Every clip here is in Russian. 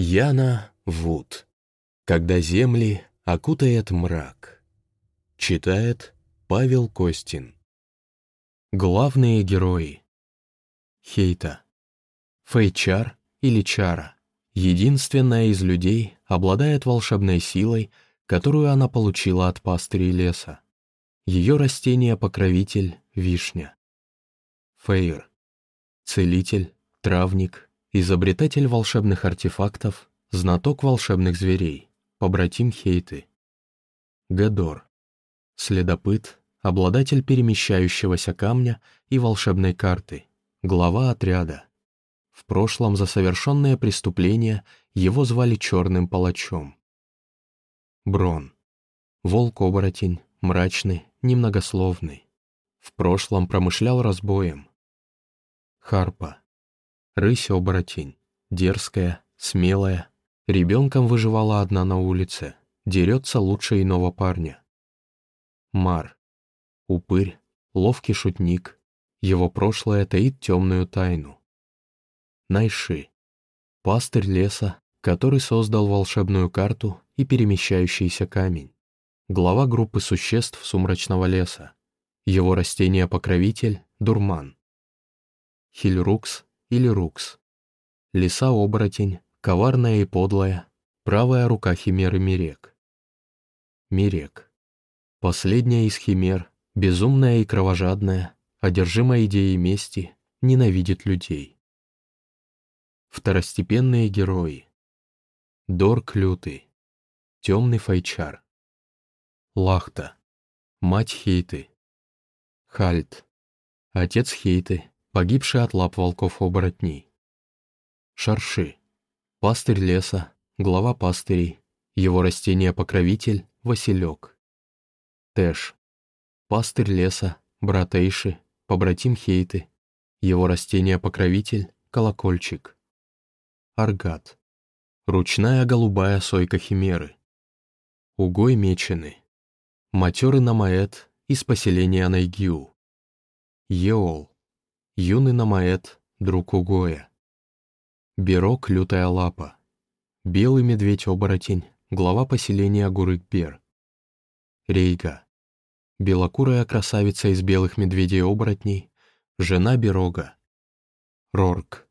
Яна Вуд. Когда земли окутает мрак. Читает Павел Костин. Главные герои. Хейта. Фейчар или Чара. Единственная из людей обладает волшебной силой, которую она получила от пастырей леса. Ее растение-покровитель — вишня. Фейр. Целитель, травник, изобретатель волшебных артефактов, знаток волшебных зверей, побратим Хейты. Гадор. Следопыт, обладатель перемещающегося камня и волшебной карты, глава отряда. В прошлом за совершенное преступление его звали Черным Палачом. Брон. Волк-оборотень, мрачный, немногословный. В прошлом промышлял разбоем. Харпа. Рысь-оборотень, дерзкая, смелая. Ребенком выживала одна на улице, дерется лучше иного парня. Мар. Упырь, ловкий шутник. Его прошлое таит темную тайну. Найши. Пастырь леса, который создал волшебную карту и перемещающийся камень. Глава группы существ сумрачного леса. Его растение-покровитель — дурман. Хильрукс или Рукс. Лиса-оборотень, коварная и подлая, правая рука химеры Мирек. Мирек. Последняя из химер, безумная и кровожадная, одержимая идеей мести, ненавидит людей. Второстепенные герои. Дорк Лютый. Темный Файчар. Лахта. Мать Хейты. Хальт. Отец Хейты, погибший от лап волков-оборотней. Шарши. Пастырь леса, глава пастырей, его растение-покровитель — Василек. Тэш. Пастырь леса, брат Эйши, побратим Хейты, его растение-покровитель — Колокольчик. Аргат. Ручная голубая сойка химеры. Угой мечены. Матерый намаэт из поселения Найгиу. Еол. Юный намаэт, друг Угоя. Берок лютая лапа. Белый медведь-оборотень, глава поселения Гурык-Бер. Рейга. Белокурая красавица из белых медведей-оборотней, жена Берога. Рорк.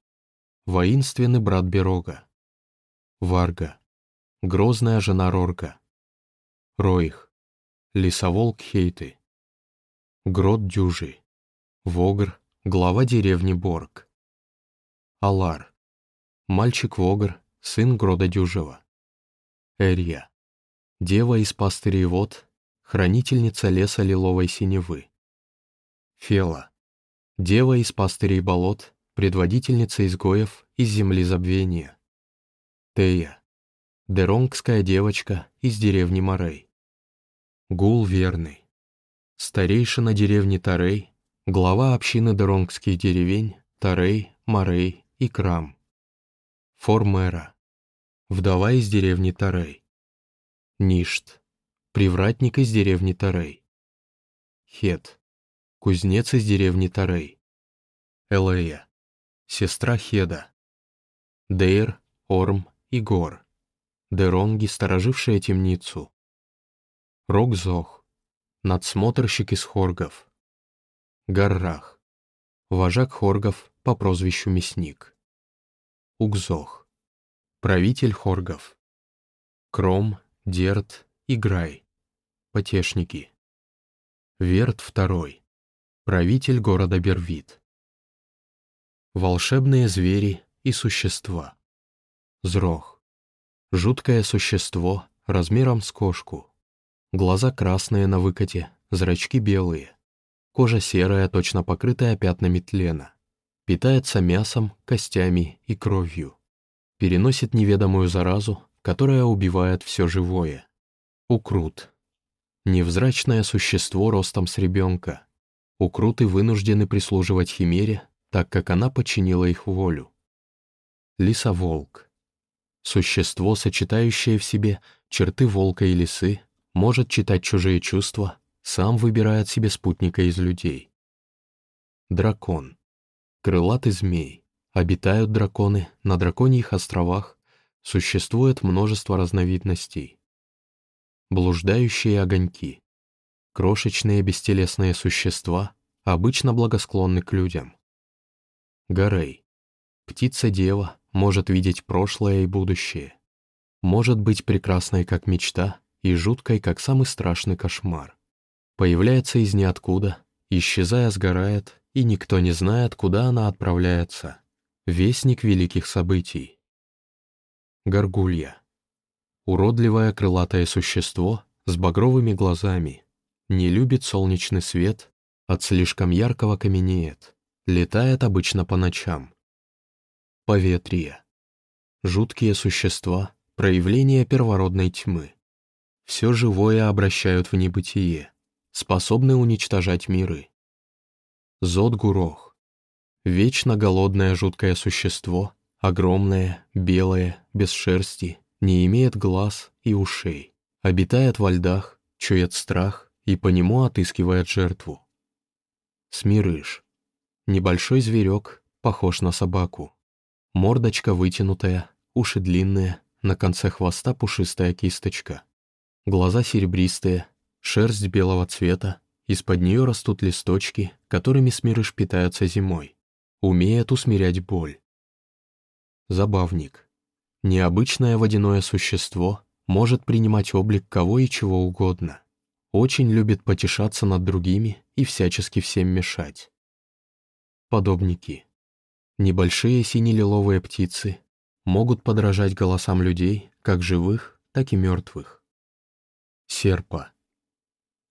Воинственный брат Берога. Варга. Грозная жена Рорга. Роих. Лесоволк Хейты. Грот Дюжи. Вогр, глава деревни Борг. Алар. Мальчик-вогр, сын Грода Дюжева. Эрья. Дева из пастырей вод, хранительница леса лиловой синевы. Фела. Дева из пастырей болот, предводительница изгоев из земли забвения. Тея. Деронгская девочка из деревни Морей. Гул верный. Старейшина деревни Тарей, глава общины Деронгских деревень Тарей, Морей и Крам. Формера. Вдова из деревни Тарей. Ништ. Привратник из деревни Тарей. Хет. Кузнец из деревни Тарей. Элея сестра Хеда. Дейр, Орм и Гор. Деронги, сторожившие темницу. Рокзох, надсмотрщик из Хоргов. Гаррах, вожак Хоргов по прозвищу Мясник. Угзох, правитель Хоргов. Кром, Дерт и Грай, потешники. Верт II, правитель города Бервит. Волшебные звери и существа. Зрох. Жуткое существо размером с кошку. Глаза красные на выкате, зрачки белые. Кожа серая, точно покрытая пятнами тлена. Питается мясом, костями и кровью. Переносит неведомую заразу, которая убивает все живое. Укрут. Невзрачное существо ростом с ребенка. Укруты вынуждены прислуживать химере, так как она подчинила их волю. Лисоволк. Существо, сочетающее в себе черты волка и лисы, может читать чужие чувства, сам выбирает себе спутника из людей. Дракон. Крылатый змей. Обитают драконы на драконьих островах, Существует множество разновидностей. Блуждающие огоньки. Крошечные бестелесные существа обычно благосклонны к людям. Горей. Птица-дева может видеть прошлое и будущее. Может быть прекрасной, как мечта, и жуткой, как самый страшный кошмар. Появляется из ниоткуда, исчезая сгорает, и никто не знает, куда она отправляется. Вестник великих событий. Горгулья. Уродливое крылатое существо с багровыми глазами. Не любит солнечный свет, от слишком яркого каменеет. Летает обычно по ночам. Поветрие. Жуткие существа, проявление первородной тьмы. Все живое обращают в небытие, способны уничтожать миры. Зод-гурох. Вечно голодное жуткое существо, огромное, белое, без шерсти, не имеет глаз и ушей, обитает во льдах, чует страх и по нему отыскивает жертву. Смирыш. Небольшой зверек, похож на собаку. Мордочка вытянутая, уши длинные, на конце хвоста пушистая кисточка. Глаза серебристые, шерсть белого цвета, из-под нее растут листочки, которыми смирыш питается зимой. Умеет усмирять боль. Забавник. Необычное водяное существо может принимать облик кого и чего угодно. Очень любит потешаться над другими и всячески всем мешать. Подобники. Небольшие сине-лиловые птицы могут подражать голосам людей, как живых, так и мертвых. Серпа.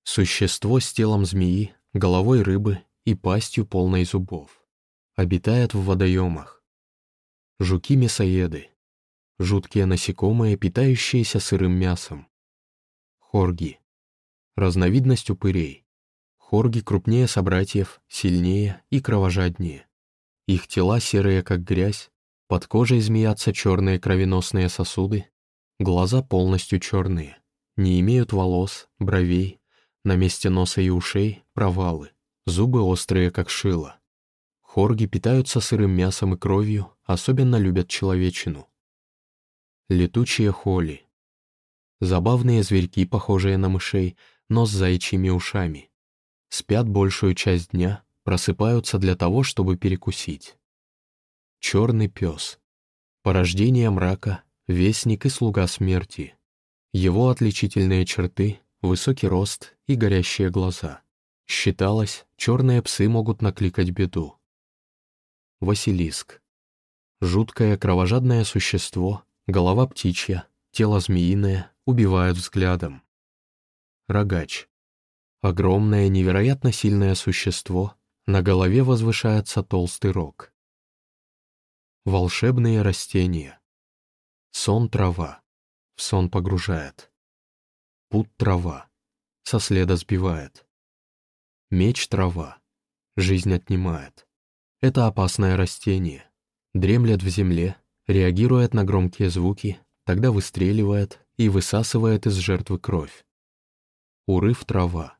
Существо с телом змеи, головой рыбы и пастью полной зубов. Обитает в водоемах. Жуки-мясоеды. Жуткие насекомые, питающиеся сырым мясом. Хорги. Разновидность упырей. Хорги крупнее собратьев, сильнее и кровожаднее. Их тела серые, как грязь, под кожей змеятся черные кровеносные сосуды, глаза полностью черные, не имеют волос, бровей, на месте носа и ушей — провалы, зубы острые, как шило. Хорги питаются сырым мясом и кровью, особенно любят человечину. Летучие холи. Забавные зверьки, похожие на мышей, но с зайчьими ушами. Спят большую часть дня, просыпаются для того, чтобы перекусить. Черный пес. Порождение мрака, вестник и слуга смерти. Его отличительные черты — высокий рост и горящие глаза. Считалось, черные псы могут накликать беду. Василиск. Жуткое кровожадное существо, голова птичья, тело змеиное, убивают взглядом. Рогач. Огромное, невероятно сильное существо, на голове возвышается толстый рог. Волшебные растения. Сон трава. В сон погружает. Пут трава. Со следа сбивает. Меч трава. Жизнь отнимает. Это опасное растение. Дремлет в земле, реагирует на громкие звуки, тогда выстреливает и высасывает из жертвы кровь. Урыв трава.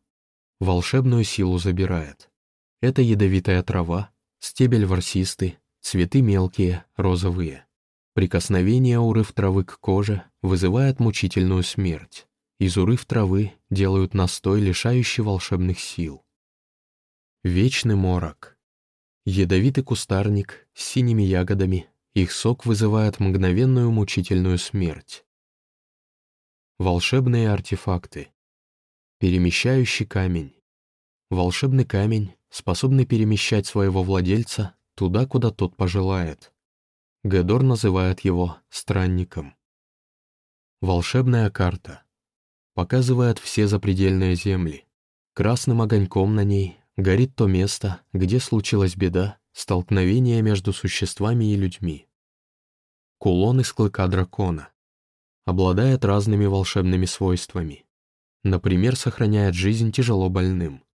Волшебную силу забирает. Это ядовитая трава, стебель ворсистый, цветы мелкие, розовые. Прикосновение урыв травы к коже вызывает мучительную смерть. Из урыв травы делают настой, лишающий волшебных сил. Вечный морок. Ядовитый кустарник с синими ягодами, их сок вызывает мгновенную мучительную смерть. Волшебные артефакты. Перемещающий камень. Волшебный камень способный перемещать своего владельца туда, куда тот пожелает. Гедор называет его «странником». Волшебная карта. Показывает все запредельные земли. Красным огоньком на ней горит то место, где случилась беда, столкновение между существами и людьми. Кулон из клыка дракона. Обладает разными волшебными свойствами. Например, сохраняет жизнь тяжело больным.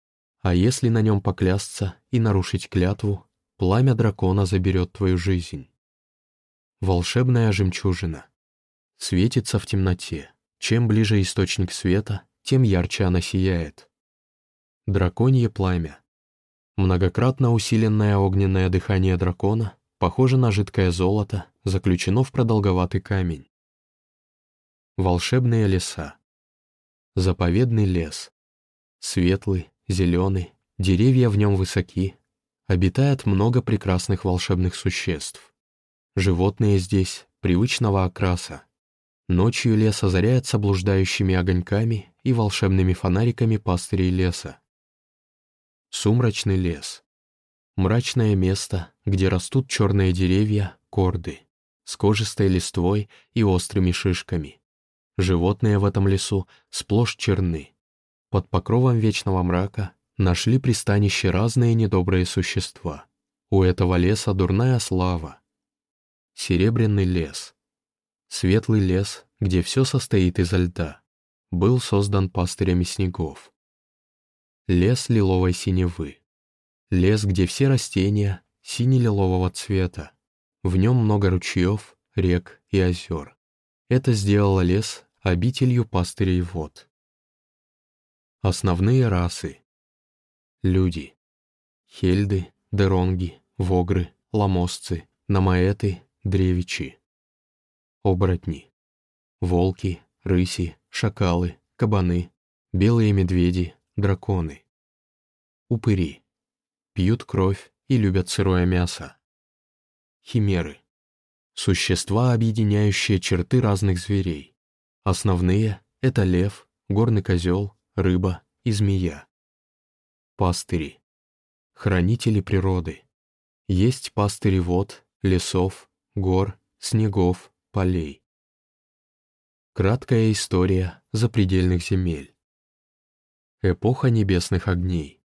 А если на нем поклясться и нарушить клятву, пламя дракона заберет твою жизнь. Волшебная жемчужина. Светится в темноте. Чем ближе источник света, тем ярче она сияет. Драконье пламя. Многократно усиленное огненное дыхание дракона, похоже на жидкое золото, заключено в продолговатый камень. Волшебные леса. Заповедный лес. Светлый, зеленый, деревья в нем высоки. Обитает много прекрасных волшебных существ. Животные здесь привычного окраса. Ночью лес озаряется блуждающими огоньками и волшебными фонариками пастырей леса. Сумрачный лес. Мрачное место, где растут черные деревья, корды, с кожистой листвой и острыми шишками. Животные в этом лесу сплошь черны. Под покровом вечного мрака нашли пристанище разные недобрые существа. У этого леса дурная слава. Серебряный лес. Светлый лес, где все состоит изо льда, был создан пастырями снегов. Лес лиловой синевы. Лес, где все растения сине-лилового цвета. В нем много ручьев, рек и озер. Это сделало лес обителью пастырей вод. Основные расы. Люди. Хельды, Деронги, Вогры, Ламосцы, Намаэты, Древичи оборотни. Волки, рыси, шакалы, кабаны, белые медведи, драконы. Упыри. Пьют кровь и любят сырое мясо. Химеры. Существа, объединяющие черты разных зверей. Основные — это лев, горный козел, рыба и змея. Пастыри. Хранители природы. Есть пастыри вод, лесов, гор, снегов, полей. Краткая история запредельных земель. Эпоха небесных огней.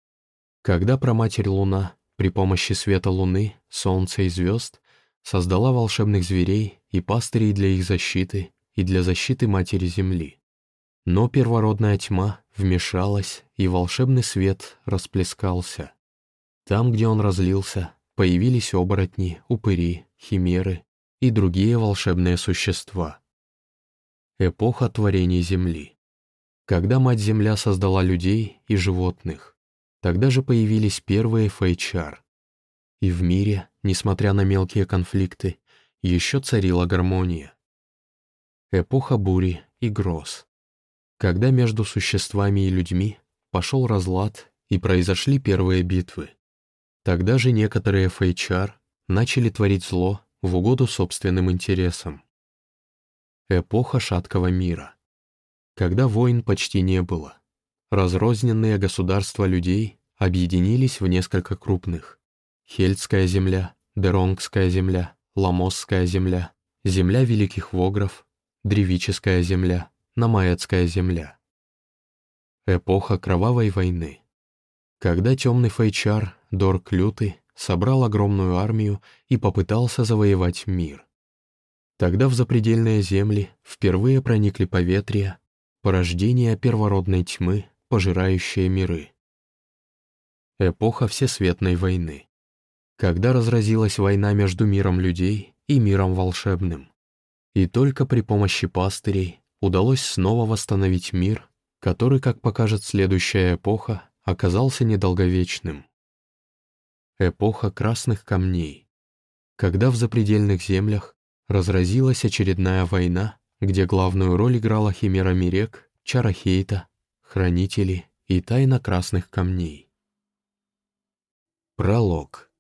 Когда проматерь Луна при помощи света Луны, Солнца и звезд создала волшебных зверей и пастырей для их защиты и для защиты Матери Земли. Но первородная тьма вмешалась, и волшебный свет расплескался. Там, где он разлился, появились оборотни, упыри, химеры и другие волшебные существа. Эпоха творения Земли. Когда Мать-Земля создала людей и животных, тогда же появились первые фейчар. И в мире, несмотря на мелкие конфликты, еще царила гармония. Эпоха бури и гроз. Когда между существами и людьми пошел разлад и произошли первые битвы. Тогда же некоторые фейчар начали творить зло в угоду собственным интересам. Эпоха шаткого мира. Когда войн почти не было. Разрозненные государства людей объединились в несколько крупных. Хельтская земля, Деронгская земля, Ламосская земля, земля великих вогров, Древическая земля, Намаецкая земля. Эпоха кровавой войны. Когда темный фейчар, Дорк Лютый, собрал огромную армию и попытался завоевать мир. Тогда в запредельные земли впервые проникли поветрия, порождение первородной тьмы, пожирающие миры. Эпоха Всесветной войны. Когда разразилась война между миром людей и миром волшебным. И только при помощи пастырей удалось снова восстановить мир, который, как покажет следующая эпоха, оказался недолговечным. Эпоха красных камней. Когда в запредельных землях разразилась очередная война, где главную роль играла Химера Мирек, Чарахейта, Хранители и Тайна красных камней. Пролог.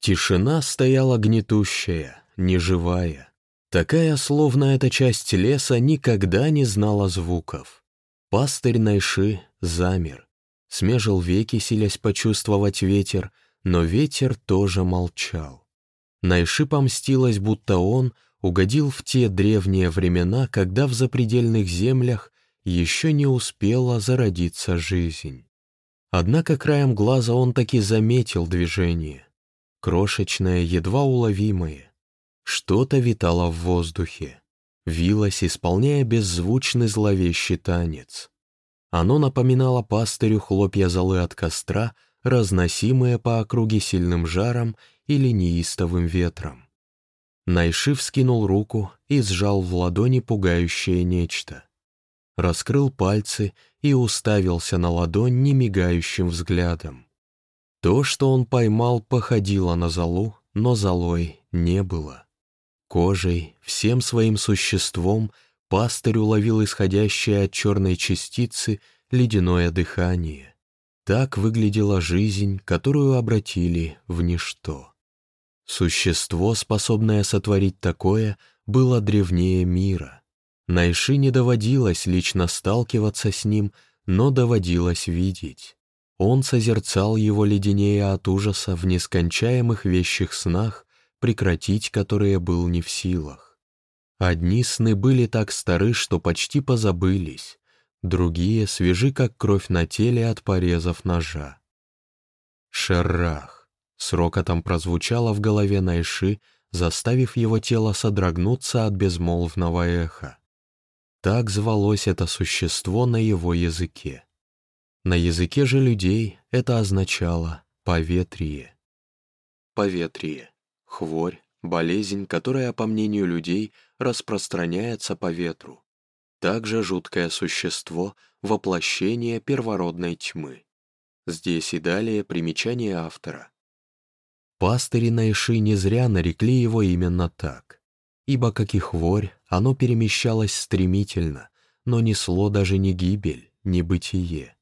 Тишина стояла гнетущая, неживая. Такая, словно эта часть леса никогда не знала звуков. Пастырь Найши замер, смежил веки, силясь почувствовать ветер, но ветер тоже молчал. Найши помстилась, будто он угодил в те древние времена, когда в запредельных землях еще не успела зародиться жизнь. Однако краем глаза он таки заметил движение. Крошечное, едва уловимое. Что-то витало в воздухе. Вилось, исполняя беззвучный зловещий танец. Оно напоминало пастырю хлопья золы от костра, разносимые по округе сильным жаром или неистовым ветром. Найшив скинул руку и сжал в ладони пугающее нечто. Раскрыл пальцы и уставился на ладонь немигающим взглядом. То, что он поймал, походило на золу, но золой не было. Кожей, всем своим существом Пастырь уловил исходящее от черной частицы ледяное дыхание. Так выглядела жизнь, которую обратили в ничто. Существо, способное сотворить такое, было древнее мира. Найши не доводилось лично сталкиваться с ним, но доводилось видеть. Он созерцал его леденее от ужаса в нескончаемых вещих снах, прекратить которые был не в силах. Одни сны были так стары, что почти позабылись, другие свежи, как кровь на теле от порезов ножа. Шеррах. С рокотом прозвучало в голове Найши, заставив его тело содрогнуться от безмолвного эха. Так звалось это существо на его языке. На языке же людей это означало «поветрие». Поветрие — хворь, болезнь, которая, по мнению людей, распространяется по ветру. Также жуткое существо — воплощение первородной тьмы. Здесь и далее примечание автора. Пастыри Найши не зря нарекли его именно так, ибо, как и хворь, оно перемещалось стремительно, но несло даже не гибель, не бытие.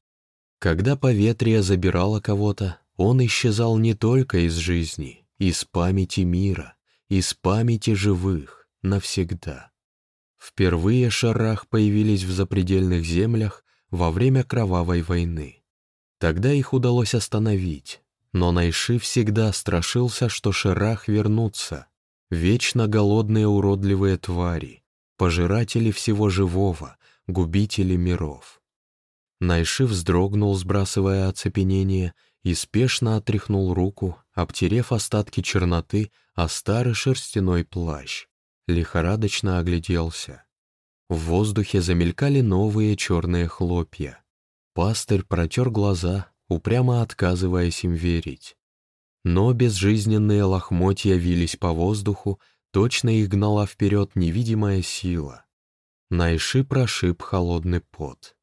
Когда поветрие забирало кого-то, он исчезал не только из жизни, из памяти мира, из памяти живых, навсегда. Впервые Шарах появились в запредельных землях во время Кровавой войны. Тогда их удалось остановить, но Найши всегда страшился, что Шарах вернутся. Вечно голодные уродливые твари, пожиратели всего живого, губители миров. Найши вздрогнул, сбрасывая оцепенение, и спешно отряхнул руку, обтерев остатки черноты, а старый шерстяной плащ лихорадочно огляделся. В воздухе замелькали новые черные хлопья. Пастырь протер глаза, упрямо отказываясь им верить. Но безжизненные лохмотья вились по воздуху, точно их гнала вперед невидимая сила. Найши прошиб холодный пот.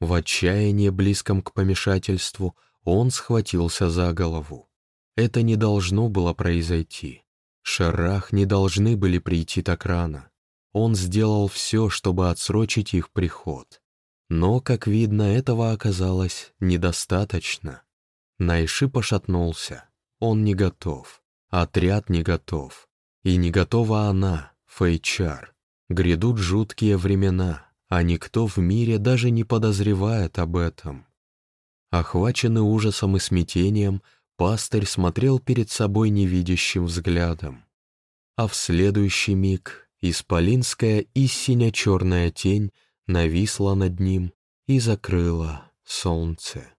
В отчаянии, близком к помешательству, он схватился за голову. Это не должно было произойти. Шарах не должны были прийти так рано. Он сделал все, чтобы отсрочить их приход. Но, как видно, этого оказалось недостаточно. Найши пошатнулся. Он не готов. Отряд не готов. И не готова она, Фейчар. Грядут жуткие времена, а никто в мире даже не подозревает об этом. Охваченный ужасом и смятением, Пастырь смотрел перед собой невидящим взглядом. А в следующий миг исполинская и синя-черная тень нависла над ним и закрыла солнце.